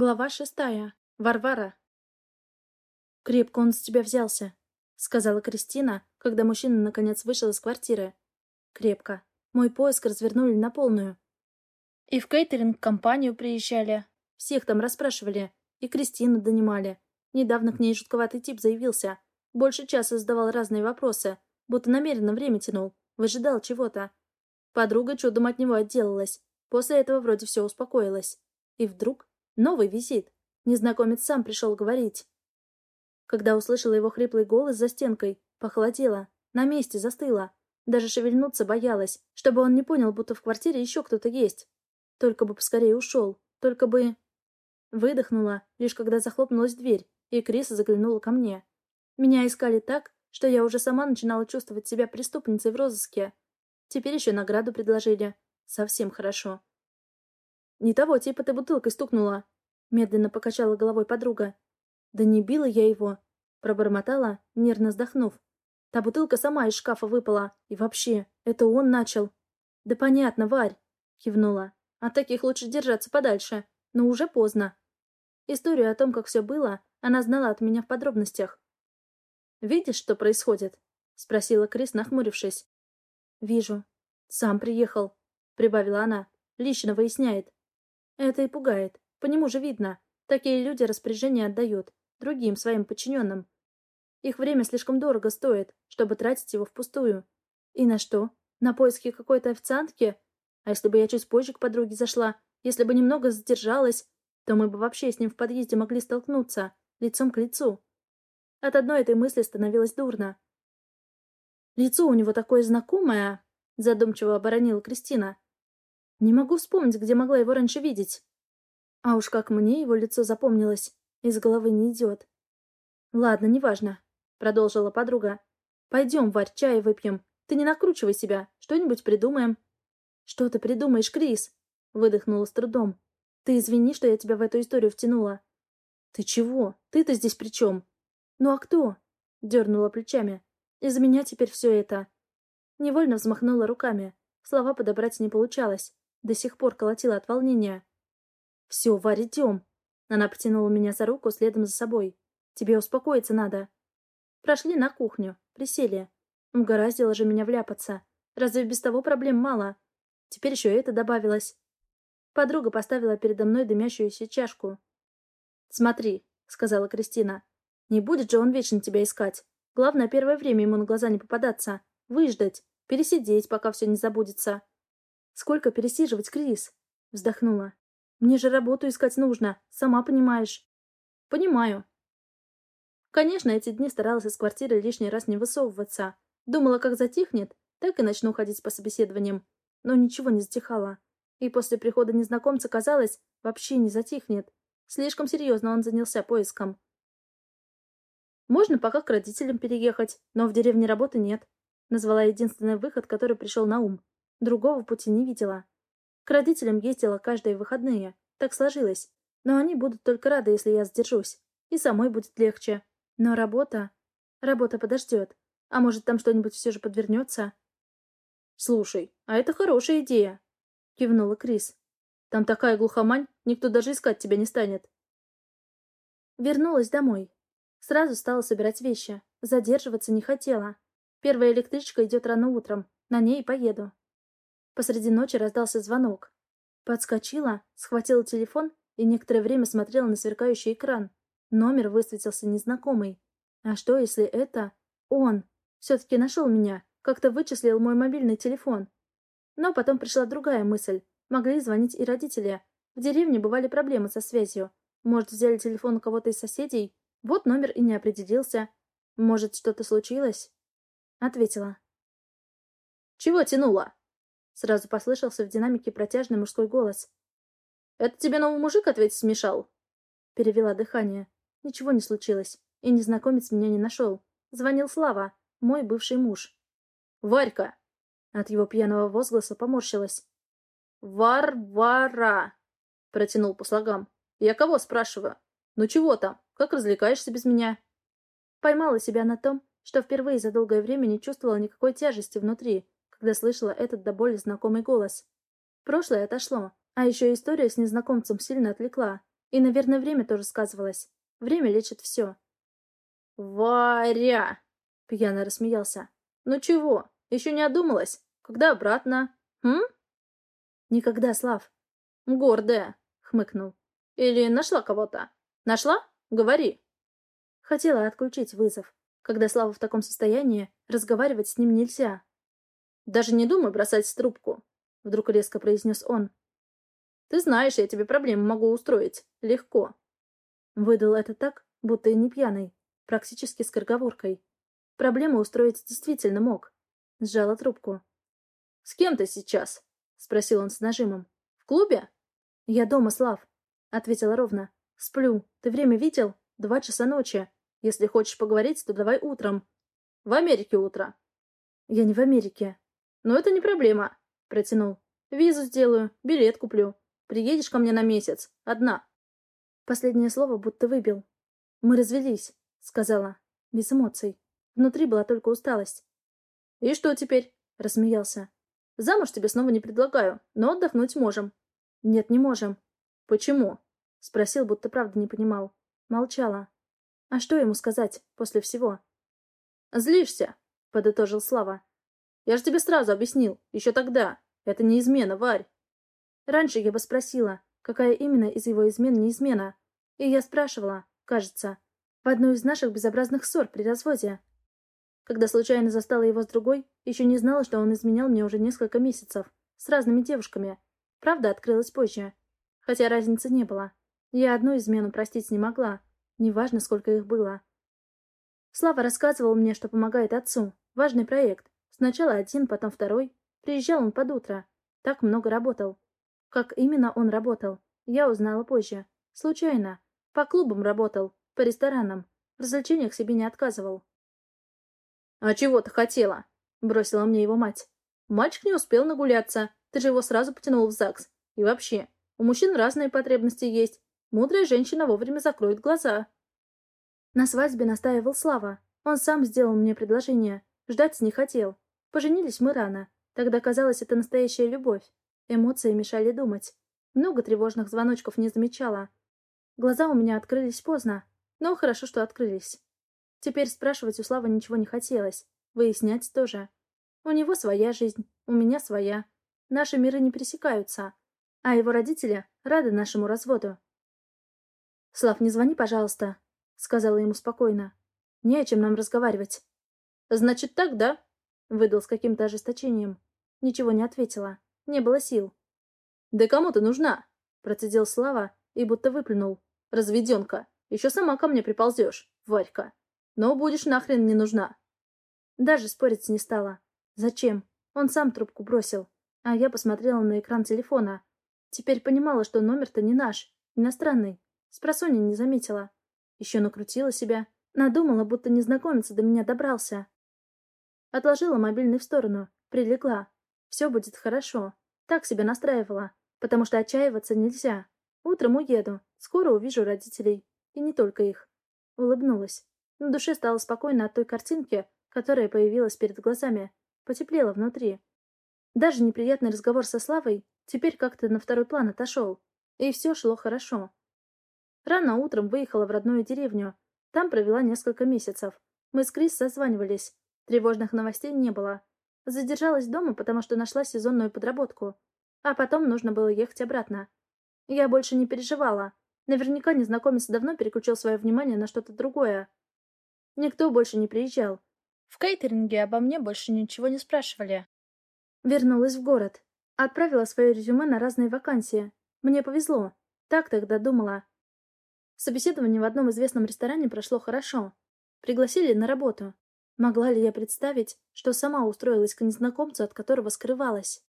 Глава шестая. Варвара. «Крепко он с тебя взялся», — сказала Кристина, когда мужчина наконец вышел из квартиры. «Крепко. Мой поиск развернули на полную. И в кейтеринг-компанию приезжали. Всех там расспрашивали. И Кристину донимали. Недавно к ней жутковатый тип заявился. Больше часа задавал разные вопросы, будто намеренно время тянул, выжидал чего-то. Подруга чудом от него отделалась. После этого вроде все успокоилось. И вдруг Новый визит. Незнакомец сам пришел говорить. Когда услышала его хриплый голос за стенкой, похолодела, на месте застыла. Даже шевельнуться боялась, чтобы он не понял, будто в квартире еще кто-то есть. Только бы поскорее ушел, только бы... Выдохнула, лишь когда захлопнулась дверь, и Криса заглянула ко мне. Меня искали так, что я уже сама начинала чувствовать себя преступницей в розыске. Теперь еще награду предложили. Совсем хорошо. «Не того типа ты бутылкой стукнула!» Медленно покачала головой подруга. «Да не била я его!» Пробормотала, нервно вздохнув. «Та бутылка сама из шкафа выпала. И вообще, это он начал!» «Да понятно, Варь!» Кивнула. «От таких лучше держаться подальше. Но уже поздно». Историю о том, как все было, она знала от меня в подробностях. «Видишь, что происходит?» — спросила Крис, нахмурившись. «Вижу. Сам приехал», — прибавила она. «Лично выясняет. Это и пугает. По нему же видно. Такие люди распоряжение отдают. Другим своим подчиненным. Их время слишком дорого стоит, чтобы тратить его впустую. И на что? На поиски какой-то официантки? А если бы я чуть позже к подруге зашла, если бы немного задержалась, то мы бы вообще с ним в подъезде могли столкнуться, лицом к лицу. От одной этой мысли становилось дурно. «Лицо у него такое знакомое», — задумчиво оборонила Кристина. Не могу вспомнить, где могла его раньше видеть. А уж как мне его лицо запомнилось, из головы не идет. Ладно, неважно, продолжила подруга. Пойдем, Варь, чай выпьем. Ты не накручивай себя, что-нибудь придумаем. Что ты придумаешь, Крис? Выдохнула с трудом. Ты извини, что я тебя в эту историю втянула. Ты чего? Ты-то здесь при чем? Ну а кто? Дернула плечами. Из-за меня теперь все это. Невольно взмахнула руками. Слова подобрать не получалось. До сих пор колотила от волнения. «Все, Варя, идем!» Она потянула меня за руку следом за собой. «Тебе успокоиться надо». Прошли на кухню, присели. Угораздило же меня вляпаться. Разве без того проблем мало? Теперь еще это добавилось. Подруга поставила передо мной дымящуюся чашку. «Смотри», — сказала Кристина. «Не будет же он вечно тебя искать. Главное, первое время ему на глаза не попадаться. Выждать, пересидеть, пока все не забудется. Сколько пересиживать, Крис? Вздохнула. Мне же работу искать нужно, сама понимаешь. Понимаю. Конечно, эти дни старалась из квартиры лишний раз не высовываться. Думала, как затихнет, так и начну ходить по собеседованиям. Но ничего не затихало. И после прихода незнакомца казалось, вообще не затихнет. Слишком серьезно он занялся поиском. Можно пока к родителям переехать, но в деревне работы нет. Назвала единственный выход, который пришел на ум. Другого пути не видела. К родителям ездила каждые выходные. Так сложилось. Но они будут только рады, если я сдержусь. И самой будет легче. Но работа... Работа подождет. А может, там что-нибудь все же подвернется? «Слушай, а это хорошая идея», — кивнула Крис. «Там такая глухомань, никто даже искать тебя не станет». Вернулась домой. Сразу стала собирать вещи. Задерживаться не хотела. Первая электричка идет рано утром. На ней поеду. Посреди ночи раздался звонок. Подскочила, схватила телефон и некоторое время смотрела на сверкающий экран. Номер высветился незнакомый. А что, если это... Он? Все-таки нашел меня, как-то вычислил мой мобильный телефон. Но потом пришла другая мысль. Могли звонить и родители. В деревне бывали проблемы со связью. Может, взяли телефон у кого-то из соседей? Вот номер и не определился. Может, что-то случилось? Ответила. «Чего тянула?» Сразу послышался в динамике протяжный мужской голос. «Это тебе новый мужик ответить мешал?» Перевела дыхание. Ничего не случилось, и незнакомец меня не нашел. Звонил Слава, мой бывший муж. «Варька!» От его пьяного возгласа поморщилась. «Варвара!» Протянул по слогам. «Я кого спрашиваю? Ну чего там? Как развлекаешься без меня?» Поймала себя на том, что впервые за долгое время не чувствовала никакой тяжести внутри, когда слышала этот до боли знакомый голос. Прошлое отошло, а еще история с незнакомцем сильно отвлекла. И, наверное, время тоже сказывалось. Время лечит все. «Варя!» — пьяно рассмеялся. «Ну чего, еще не одумалась? Когда обратно? Хм?» «Никогда, Слав». «Гордая!» — хмыкнул. «Или нашла кого-то? Нашла? Говори!» Хотела отключить вызов. Когда Слава в таком состоянии, разговаривать с ним нельзя. «Даже не думай бросать трубку», — вдруг резко произнес он. «Ты знаешь, я тебе проблемы могу устроить. Легко». Выдал это так, будто и не пьяный, практически с корговоркой. Проблему устроить действительно мог. Сжала трубку. «С кем ты сейчас?» — спросил он с нажимом. «В клубе?» «Я дома, Слав», — ответила ровно. «Сплю. Ты время видел? Два часа ночи. Если хочешь поговорить, то давай утром. В Америке утро. Я не в Америке. Но это не проблема, протянул. Визу сделаю, билет куплю. Приедешь ко мне на месяц. Одна. Последнее слово будто выбил. Мы развелись, сказала. Без эмоций. Внутри была только усталость. И что теперь? Рассмеялся. Замуж тебе снова не предлагаю, но отдохнуть можем. Нет, не можем. Почему? Спросил, будто правда не понимал. Молчала. А что ему сказать после всего? «Злишься», — подытожил Слава. «Я же тебе сразу объяснил, еще тогда. Это не измена, Варь». Раньше я бы спросила, какая именно из его измен не измена. И я спрашивала, кажется, в одну из наших безобразных ссор при разводе. Когда случайно застала его с другой, еще не знала, что он изменял мне уже несколько месяцев, с разными девушками. Правда открылась позже. Хотя разницы не было. Я одну измену простить не могла, Неважно, сколько их было. Слава рассказывал мне, что помогает отцу. Важный проект. Сначала один, потом второй. Приезжал он под утро. Так много работал. Как именно он работал, я узнала позже. Случайно. По клубам работал, по ресторанам. В развлечениях себе не отказывал. «А чего ты хотела?» — бросила мне его мать. «Мальчик не успел нагуляться. Ты же его сразу потянул в ЗАГС. И вообще, у мужчин разные потребности есть. Мудрая женщина вовремя закроет глаза. На свадьбе настаивал Слава. Он сам сделал мне предложение. Ждать не хотел. Поженились мы рано. Тогда казалось, это настоящая любовь. Эмоции мешали думать. Много тревожных звоночков не замечала. Глаза у меня открылись поздно, но хорошо, что открылись. Теперь спрашивать у Славы ничего не хотелось. Выяснять тоже. У него своя жизнь, у меня своя. Наши миры не пересекаются. А его родители рады нашему разводу. «Слав, не звони, пожалуйста», — сказала ему спокойно. «Не о чем нам разговаривать». «Значит так, да?» — выдал с каким-то ожесточением. Ничего не ответила. Не было сил. «Да кому ты нужна?» — процедил Слава и будто выплюнул. «Разведенка. Еще сама ко мне приползешь, Варька. Но будешь нахрен не нужна». Даже спорить не стала. Зачем? Он сам трубку бросил. А я посмотрела на экран телефона. Теперь понимала, что номер-то не наш, иностранный. Спросонья не заметила. Еще накрутила себя. Надумала, будто незнакомец до меня добрался. Отложила мобильный в сторону. Прилегла. Все будет хорошо. Так себя настраивала. Потому что отчаиваться нельзя. Утром уеду. Скоро увижу родителей. И не только их. Улыбнулась. На душе стало спокойно от той картинки, которая появилась перед глазами. Потеплело внутри. Даже неприятный разговор со Славой теперь как-то на второй план отошел. И все шло хорошо. Рано утром выехала в родную деревню. Там провела несколько месяцев. Мы с Крис созванивались. Тревожных новостей не было. Задержалась дома, потому что нашла сезонную подработку. А потом нужно было ехать обратно. Я больше не переживала. Наверняка незнакомец давно переключил свое внимание на что-то другое. Никто больше не приезжал. В кейтеринге обо мне больше ничего не спрашивали. Вернулась в город. Отправила свое резюме на разные вакансии. Мне повезло. Так тогда думала. Собеседование в одном известном ресторане прошло хорошо. Пригласили на работу. Могла ли я представить, что сама устроилась к незнакомцу, от которого скрывалась?